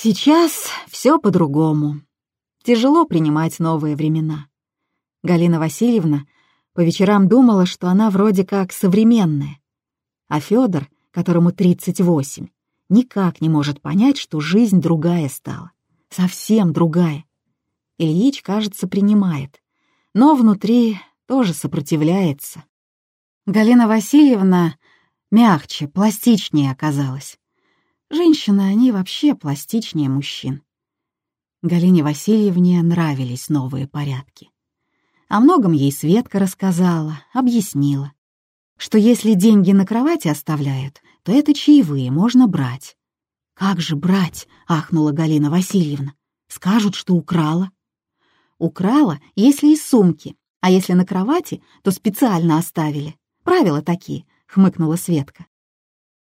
Сейчас все по-другому. Тяжело принимать новые времена. Галина Васильевна по вечерам думала, что она вроде как современная. А Федор, которому 38, никак не может понять, что жизнь другая стала. Совсем другая. Ильич, кажется, принимает, но внутри тоже сопротивляется. Галина Васильевна мягче, пластичнее оказалась. Женщины, они вообще пластичнее мужчин. Галине Васильевне нравились новые порядки. О многом ей Светка рассказала, объяснила, что если деньги на кровати оставляют, то это чаевые можно брать. «Как же брать?» — ахнула Галина Васильевна. «Скажут, что украла». «Украла, если из сумки, а если на кровати, то специально оставили. Правила такие», — хмыкнула Светка.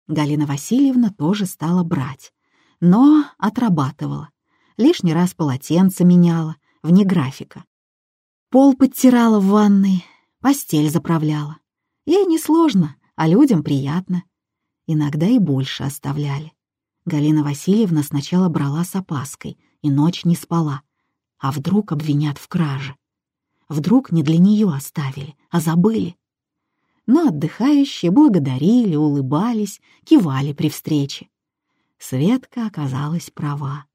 Галина Васильевна тоже стала брать, но отрабатывала. Лишний раз полотенце меняла, вне графика. Пол подтирала в ванной, постель заправляла. Ей несложно, а людям приятно. Иногда и больше оставляли. Галина Васильевна сначала брала с опаской и ночь не спала. А вдруг обвинят в краже? Вдруг не для нее оставили, а забыли? Но отдыхающие благодарили, улыбались, кивали при встрече. Светка оказалась права.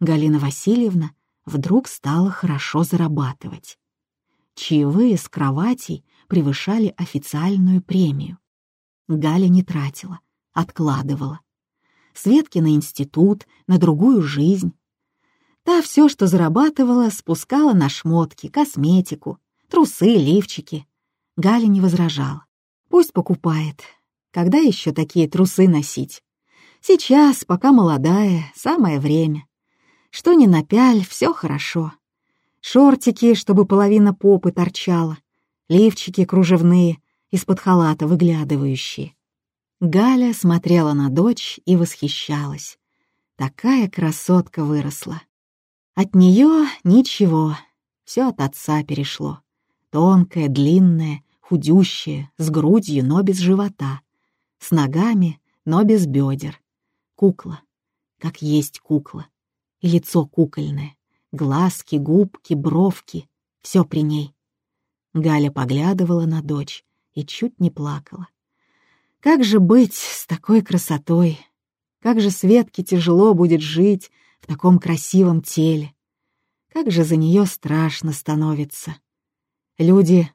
Галина Васильевна вдруг стала хорошо зарабатывать. Чаевые с кроватей превышали официальную премию. Галя не тратила, откладывала. Светки на институт, на другую жизнь. Та все, что зарабатывала, спускала на шмотки, косметику, трусы, лифчики. Галя не возражала. Пусть покупает. Когда еще такие трусы носить? Сейчас, пока молодая, самое время. Что ни напяль, все хорошо. Шортики, чтобы половина попы торчала, лифчики кружевные, из-под халата выглядывающие. Галя смотрела на дочь и восхищалась. Такая красотка выросла. От нее ничего, все от отца перешло. Тонкая, длинная, худющая, с грудью, но без живота, с ногами, но без бедер. Кукла, как есть кукла и лицо кукольное, глазки, губки, бровки — все при ней. Галя поглядывала на дочь и чуть не плакала. Как же быть с такой красотой? Как же Светке тяжело будет жить в таком красивом теле? Как же за нее страшно становится. Люди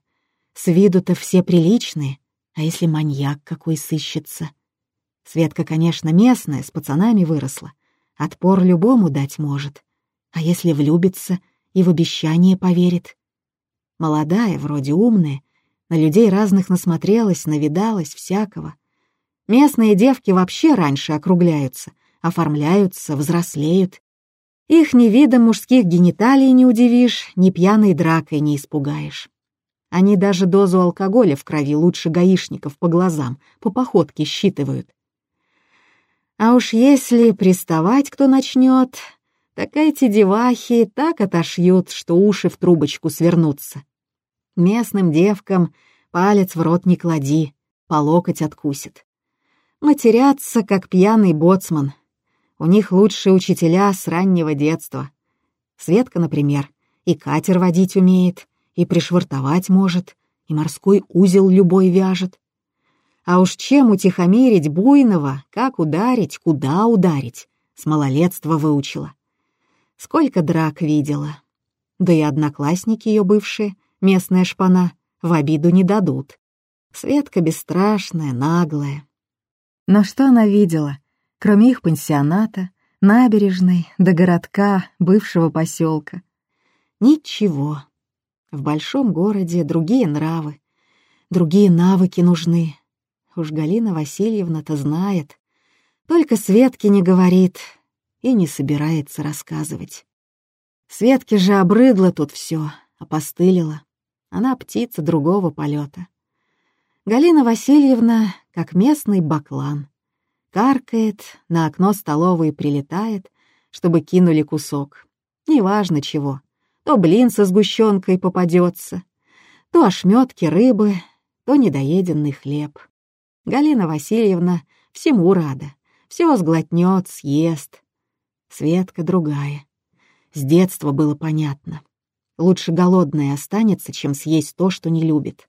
с виду-то все приличные, а если маньяк какой сыщется? Светка, конечно, местная, с пацанами выросла, Отпор любому дать может. А если влюбится и в обещание поверит? Молодая, вроде умная, на людей разных насмотрелась, навидалась, всякого. Местные девки вообще раньше округляются, оформляются, взрослеют. Их ни видом мужских гениталий не удивишь, ни пьяной дракой не испугаешь. Они даже дозу алкоголя в крови лучше гаишников по глазам, по походке считывают. А уж если приставать кто начнет, так эти девахи так отошьют, что уши в трубочку свернутся. Местным девкам палец в рот не клади, по локоть откусит. Матерятся, как пьяный боцман. У них лучшие учителя с раннего детства. Светка, например, и катер водить умеет, и пришвартовать может, и морской узел любой вяжет. А уж чем утихомирить буйного, как ударить, куда ударить, с малолетства выучила. Сколько драк видела. Да и одноклассники ее бывшие, местная шпана, в обиду не дадут. Светка бесстрашная, наглая. Но что она видела, кроме их пансионата, набережной, до городка, бывшего поселка? Ничего. В большом городе другие нравы, другие навыки нужны, Уж Галина Васильевна-то знает. Только Светке не говорит и не собирается рассказывать. Светке же обрыдло тут все, опостылило. Она птица другого полета. Галина Васильевна, как местный баклан, каркает, на окно столовой прилетает, чтобы кинули кусок. Неважно чего. То блин со сгущенкой попадется, то ошметки рыбы, то недоеденный хлеб. Галина Васильевна всему рада, все сглотнет, съест. Светка другая. С детства было понятно. Лучше голодная останется, чем съесть то, что не любит.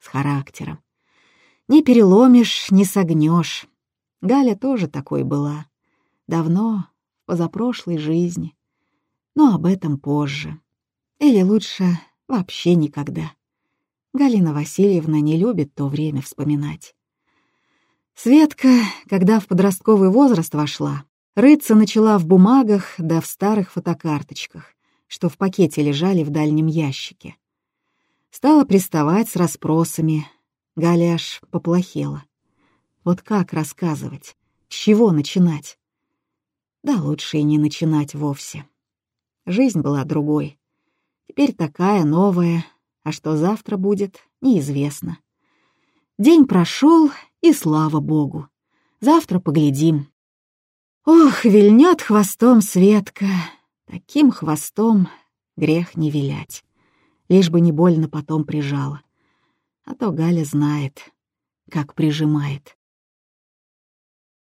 С характером. Не переломишь, не согнешь. Галя тоже такой была. Давно, позапрошлой жизни. Но об этом позже. Или лучше вообще никогда. Галина Васильевна не любит то время вспоминать. Светка, когда в подростковый возраст вошла, рыться начала в бумагах да в старых фотокарточках, что в пакете лежали в дальнем ящике. Стала приставать с расспросами. Галя аж поплохела. Вот как рассказывать? С чего начинать? Да лучше и не начинать вовсе. Жизнь была другой. Теперь такая новая, а что завтра будет, неизвестно. День прошел, и слава богу. Завтра поглядим. Ох, вильнет хвостом Светка. Таким хвостом грех не вилять. Лишь бы не больно потом прижала. А то Галя знает, как прижимает.